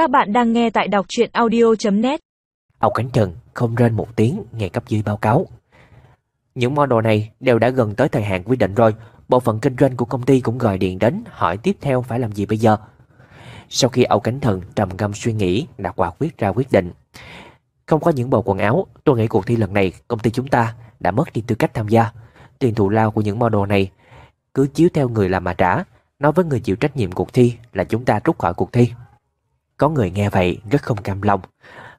Các bạn đang nghe tại đọc truyện audio.net Âu Cánh Trần không rên một tiếng nghe cấp dưới báo cáo. Những model này đều đã gần tới thời hạn quy định rồi. Bộ phận kinh doanh của công ty cũng gọi điện đến hỏi tiếp theo phải làm gì bây giờ. Sau khi Âu Cánh Thần trầm ngâm suy nghĩ đã quả quyết ra quyết định. Không có những bộ quần áo, tôi nghĩ cuộc thi lần này công ty chúng ta đã mất đi tư cách tham gia. Tiền thù lao của những model này cứ chiếu theo người làm mà trả. Nói với người chịu trách nhiệm cuộc thi là chúng ta rút khỏi cuộc thi. Có người nghe vậy rất không cam lòng.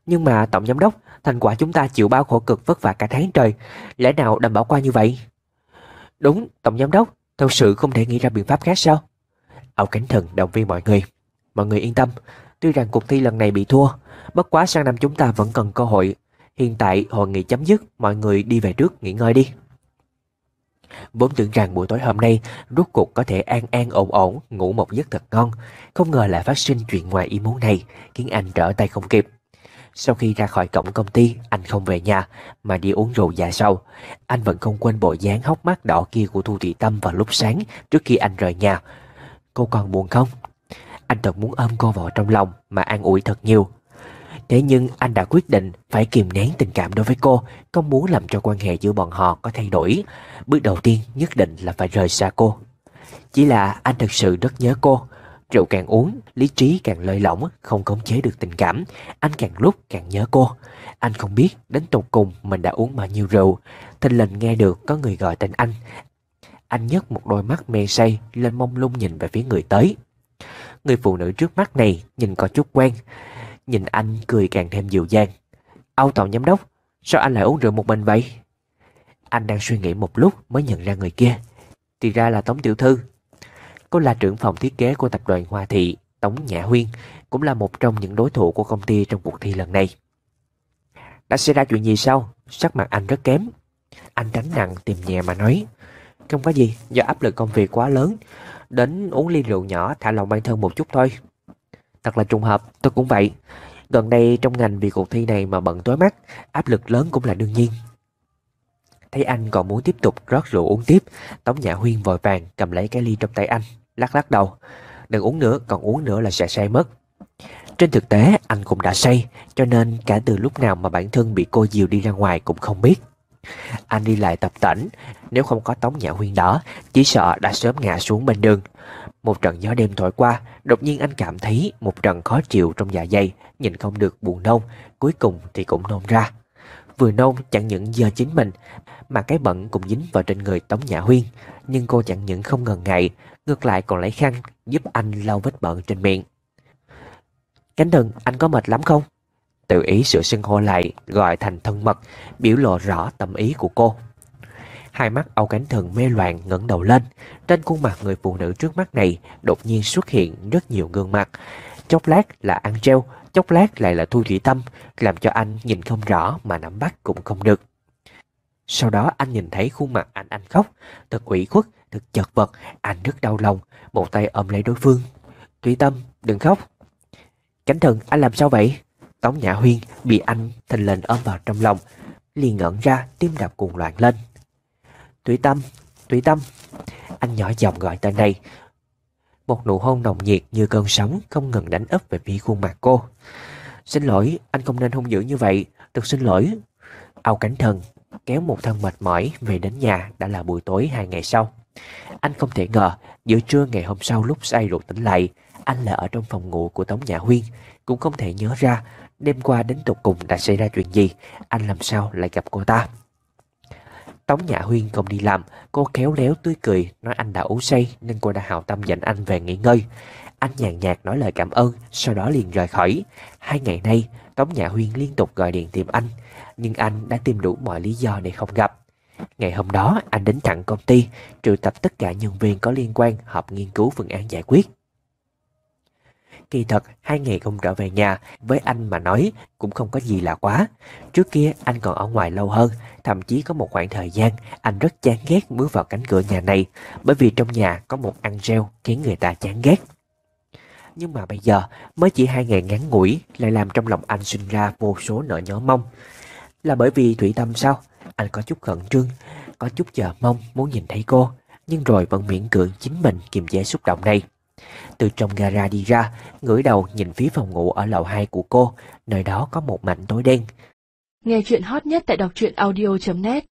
Nhưng mà tổng giám đốc, thành quả chúng ta chịu bao khổ cực vất vả cả tháng trời, lẽ nào đành bỏ qua như vậy? Đúng, tổng giám đốc, thật sự không thể nghĩ ra biện pháp khác sao? Âu Cánh Thần động viên mọi người. Mọi người yên tâm, tuy rằng cuộc thi lần này bị thua, bất quá sang năm chúng ta vẫn cần cơ hội. Hiện tại hội nghị chấm dứt, mọi người đi về trước nghỉ ngơi đi. Vốn tưởng rằng buổi tối hôm nay rốt cuộc có thể an an ổn ổn ngủ một giấc thật ngon, không ngờ lại phát sinh chuyện ngoài ý muốn này, khiến anh trở tay không kịp. Sau khi ra khỏi cổng công ty, anh không về nhà mà đi uống rượu dạ sâu. Anh vẫn không quên bộ dáng hốc mắt đỏ kia của Thu Thị Tâm vào lúc sáng trước khi anh rời nhà. Cô còn buồn không? Anh thật muốn ôm cô vào trong lòng mà an ủi thật nhiều. Thế nhưng anh đã quyết định phải kìm nén tình cảm đối với cô, không muốn làm cho quan hệ giữa bọn họ có thay đổi. Bước đầu tiên nhất định là phải rời xa cô. Chỉ là anh thật sự rất nhớ cô. Rượu càng uống, lý trí càng lơi lỏng, không khống chế được tình cảm. Anh càng lúc càng nhớ cô. Anh không biết đến tột cùng mình đã uống bao nhiêu rượu. Thình lình nghe được có người gọi tên anh. Anh nhấc một đôi mắt mê say lên mông lung nhìn về phía người tới. Người phụ nữ trước mắt này nhìn có chút quen. Nhìn anh cười càng thêm dịu dàng. Âu tổng giám đốc, sao anh lại uống rượu một mình vậy? Anh đang suy nghĩ một lúc mới nhận ra người kia. Thì ra là Tống Tiểu Thư. Cô là trưởng phòng thiết kế của tập đoàn Hoa Thị, Tống Nhã Huyên, cũng là một trong những đối thủ của công ty trong cuộc thi lần này. Đã xảy ra chuyện gì sao? Sắc mặt anh rất kém. Anh tránh nặng tìm nhẹ mà nói. Không có gì, do áp lực công việc quá lớn. Đến uống ly rượu nhỏ thả lòng bản thân một chút thôi. Thật là trùng hợp, tôi cũng vậy. Gần đây trong ngành vì cuộc thi này mà bận tối mắt, áp lực lớn cũng là đương nhiên. Thấy anh còn muốn tiếp tục rót rượu uống tiếp, Tống Nhã Huyên vội vàng cầm lấy cái ly trong tay anh, lắc lắc đầu. Đừng uống nữa, còn uống nữa là sẽ say mất. Trên thực tế anh cũng đã say, cho nên cả từ lúc nào mà bản thân bị cô dìu đi ra ngoài cũng không biết. Anh đi lại tập tỉnh, nếu không có Tống Nhã Huyên đó, chỉ sợ đã sớm ngã xuống bên đường. Một trận gió đêm thổi qua, đột nhiên anh cảm thấy một trận khó chịu trong dạ dày, nhìn không được buồn nôn, cuối cùng thì cũng nôn ra. Vừa nôn chẳng những giờ chính mình, mà cái bẩn cũng dính vào trên người Tống Nhã Huyên, nhưng cô chẳng những không ngần ngại, ngược lại còn lấy khăn giúp anh lau vết bẩn trên miệng. Cánh thần, anh có mệt lắm không? Tự ý sửa xưng hô lại, gọi thành thân mật, biểu lộ rõ tâm ý của cô. Hai mắt Âu Cánh Thần mê loạn ngẩng đầu lên, trên khuôn mặt người phụ nữ trước mắt này đột nhiên xuất hiện rất nhiều gương mặt. Chốc lát là Angel, treo, chốc lát lại là Thu Thủy Tâm, làm cho anh nhìn không rõ mà nắm bắt cũng không được. Sau đó anh nhìn thấy khuôn mặt anh anh khóc, thật ủy khuất, thật chật vật, anh rất đau lòng, một tay ôm lấy đối phương. Thủy Tâm, đừng khóc. Cánh thần, anh làm sao vậy? Tống Nhã Huyên bị anh thình lình ôm vào trong lòng, liền ngẩn ra tim đập cuồng loạn lên. Thủy Tâm, Thủy Tâm. Anh nhỏ giọng gọi tên này. Một nụ hôn nồng nhiệt như cơn sóng không ngừng đánh ấp về phía khuôn mặt cô. Xin lỗi, anh không nên hung dữ như vậy, thật xin lỗi. Âu cánh Thần kéo một thân mệt mỏi về đến nhà đã là buổi tối hai ngày sau. Anh không thể ngờ, giữa trưa ngày hôm sau lúc say rượu tỉnh lại, anh là ở trong phòng ngủ của Tống Nhã Huyên, cũng không thể nhớ ra đêm qua đến tục cùng đã xảy ra chuyện gì, anh làm sao lại gặp cô ta. Tống Nhã Huyên không đi làm, cô khéo léo tươi cười, nói anh đã uống say nên cô đã hào tâm dẫn anh về nghỉ ngơi. Anh nhàn nhạt nói lời cảm ơn, sau đó liền rời khỏi. Hai ngày nay, Tống Nhã Huyên liên tục gọi điện tìm anh, nhưng anh đã tìm đủ mọi lý do để không gặp. Ngày hôm đó, anh đến thẳng công ty, triệu tập tất cả nhân viên có liên quan họp nghiên cứu phương án giải quyết. Kỳ thật, hai ngày không trở về nhà, với anh mà nói cũng không có gì lạ quá. Trước kia anh còn ở ngoài lâu hơn, thậm chí có một khoảng thời gian anh rất chán ghét bước vào cánh cửa nhà này, bởi vì trong nhà có một ăn reo khiến người ta chán ghét. Nhưng mà bây giờ, mới chỉ hai ngày ngắn ngủi lại làm trong lòng anh sinh ra vô số nỗi nhớ mong. Là bởi vì Thủy Tâm sao? Anh có chút khẩn trương, có chút chờ mong muốn nhìn thấy cô, nhưng rồi vẫn miễn cưỡng chính mình kiềm chế xúc động này. Từ trong gara đi ra, ngửa đầu nhìn phía phòng ngủ ở lầu 2 của cô, nơi đó có một mảnh tối đen. Nghe chuyện hot nhất tại đọc truyện audio.net